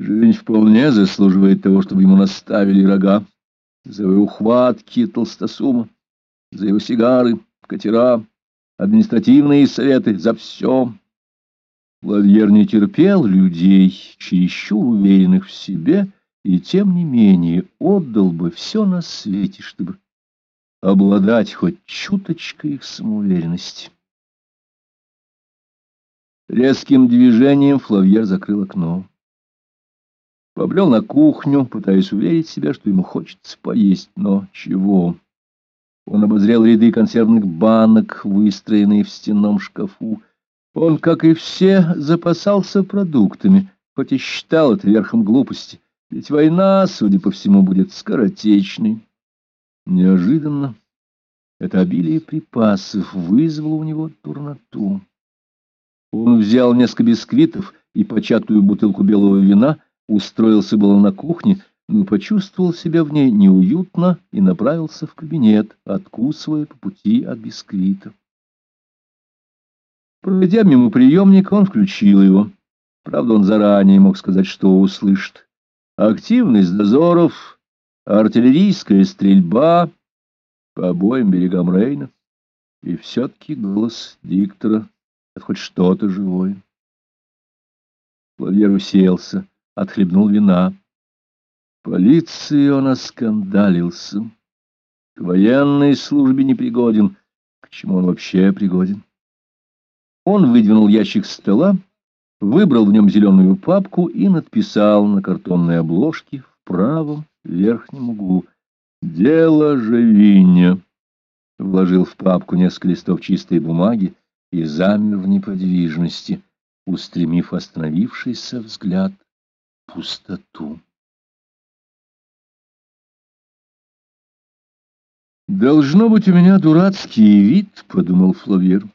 Жизнь вполне заслуживает того, чтобы ему наставили рога за его ухватки толстосума, за его сигары, катера, административные советы, за все. Лавьер не терпел людей, чересчур уверенных в себе, и тем не менее отдал бы все на свете, чтобы обладать хоть чуточкой их самоуверенности. Резким движением Флавьер закрыл окно. Побрел на кухню, пытаясь уверить себя, что ему хочется поесть, но чего? Он обозрел ряды консервных банок, выстроенные в стенном шкафу. Он, как и все, запасался продуктами, хоть и считал это верхом глупости, ведь война, судя по всему, будет скоротечной. Неожиданно это обилие припасов вызвало у него дурноту. Он взял несколько бисквитов и початую бутылку белого вина, устроился было на кухне, но почувствовал себя в ней неуютно и направился в кабинет, откусывая по пути от бисквита. Пройдя мимо приемника, он включил его. Правда, он заранее мог сказать, что услышит. Активность дозоров, артиллерийская стрельба по обоим берегам Рейна. И все-таки голос диктора это хоть что-то живое. Лавьер уселся, отхлебнул вина. Полиции он оскандалился. К военной службе не пригоден. К чему он вообще пригоден? Он выдвинул ящик стола, выбрал в нем зеленую папку и надписал на картонной обложке в правом верхнем углу «Дело Живиня». Вложил в папку несколько листов чистой бумаги и замер в неподвижности, устремив остановившийся взгляд пустоту. «Должно быть у меня дурацкий вид», — подумал Флавьер.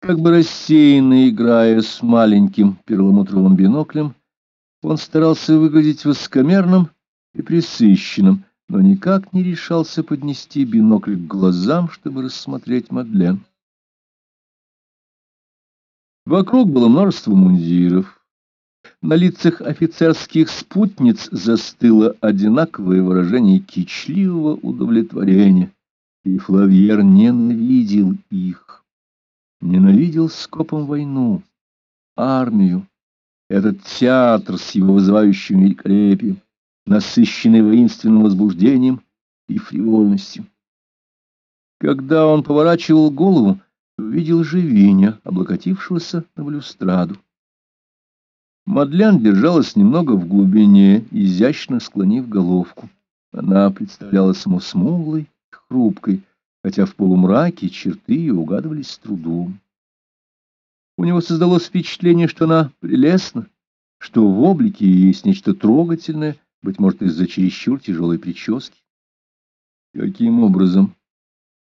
Как бы рассеянно играя с маленьким перламутровым биноклем, он старался выглядеть воскомерным и присыщенным, но никак не решался поднести бинокль к глазам, чтобы рассмотреть Мадлен. Вокруг было множество мундиров. На лицах офицерских спутниц застыло одинаковое выражение кичливого удовлетворения, и Флавьер ненавидел их. Ненавидел скопом войну, армию, этот театр с его вызывающим великолепием, насыщенный воинственным возбуждением и фривольностью. Когда он поворачивал голову, увидел Живиня, облокотившегося на балюстраду. Мадлян держалась немного в глубине, изящно склонив головку. Она представлялась ему смуглой, хрупкой, хотя в полумраке черты ее угадывались с трудом. У него создалось впечатление, что она прелестна, что в облике есть нечто трогательное, быть может, из-за чересчур тяжелой прически. Каким образом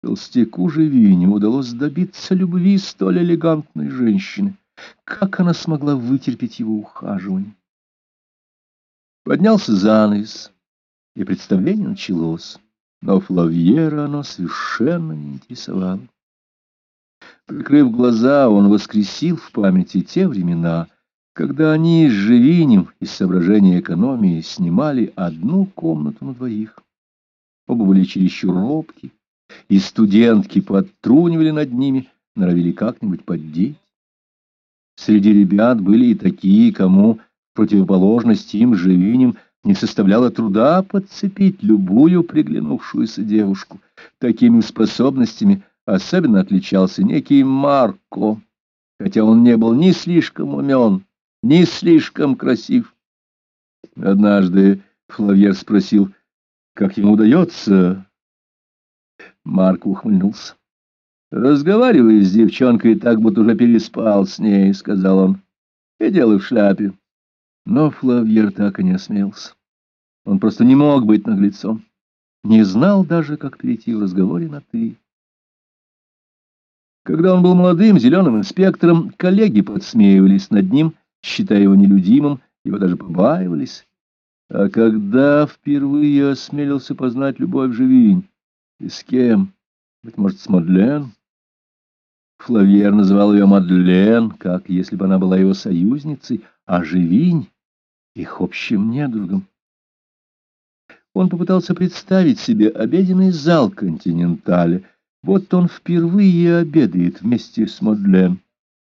Толстяку Живине удалось добиться любви столь элегантной женщины. Как она смогла вытерпеть его ухаживание? Поднялся занавес, и представление началось, но Флавьера оно совершенно не интересовало. Прикрыв глаза, он воскресил в памяти те времена, когда они с Живинем из соображения экономии снимали одну комнату на двоих. Оба были чересчур робки, и студентки подтрунивали над ними, норовили как-нибудь поддеть. Среди ребят были и такие, кому, противоположность им живинем, не составляло труда подцепить любую приглянувшуюся девушку. Такими способностями особенно отличался некий Марко, хотя он не был ни слишком умен, ни слишком красив. Однажды Флавьер спросил, как ему удается Марк ухмыльнулся. «Разговаривай с девчонкой так, будто уже переспал с ней», — сказал он. «И делай в шляпе». Но Флавьер так и не осмелся. Он просто не мог быть наглецом. Не знал даже, как перейти в разговоре на «ты». Когда он был молодым зеленым инспектором, коллеги подсмеивались над ним, считая его нелюдимым, его даже побаивались. А когда впервые осмелился познать любовь Живинь, и с кем? Быть может, с Мадлен? Флавьер называл ее Мадлен, как если бы она была его союзницей, а Живинь их общим недругом. Он попытался представить себе обеденный зал «Континенталя». Вот он впервые обедает вместе с Модлен,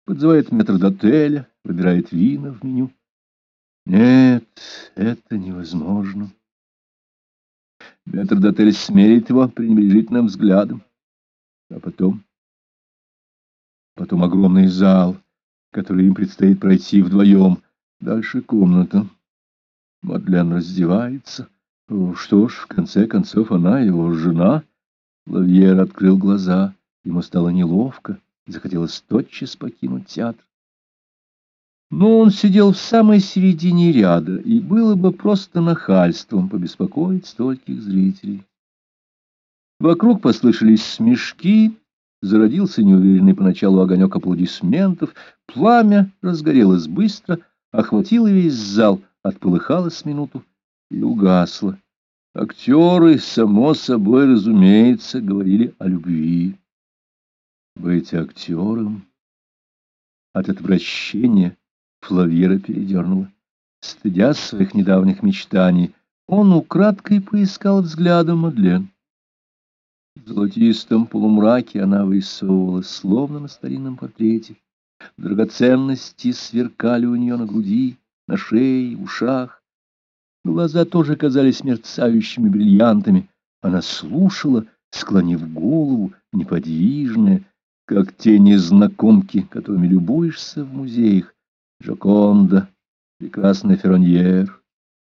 подзывает метрдотеля, выбирает вина в меню. Нет, это невозможно. Метрдотель смерит его пренебрежительным взглядом. А потом... Потом огромный зал, который им предстоит пройти вдвоем. Дальше комната. Мадлен раздевается. Что ж, в конце концов, она его жена. Лавьер открыл глаза. Ему стало неловко и захотелось тотчас покинуть театр. Но он сидел в самой середине ряда, и было бы просто нахальством побеспокоить стольких зрителей. Вокруг послышались смешки, зародился неуверенный поначалу огонек аплодисментов, пламя разгорелось быстро, охватило весь зал, отполыхало с минуту и угасло. Актеры, само собой разумеется, говорили о любви. Быть актером от отвращения Флавьера передернула. Стыдя своих недавних мечтаний, он украдкой поискал взглядом Мадлен. Золотистом полумраке она вырисовывалась, словно на старинном портрете. Драгоценности сверкали у нее на груди, на шее, ушах. Глаза тоже казались мерцающими бриллиантами. Она слушала, склонив голову, неподвижная, как те незнакомки, которыми любуешься в музеях. Жоконда, прекрасная Ферроньер.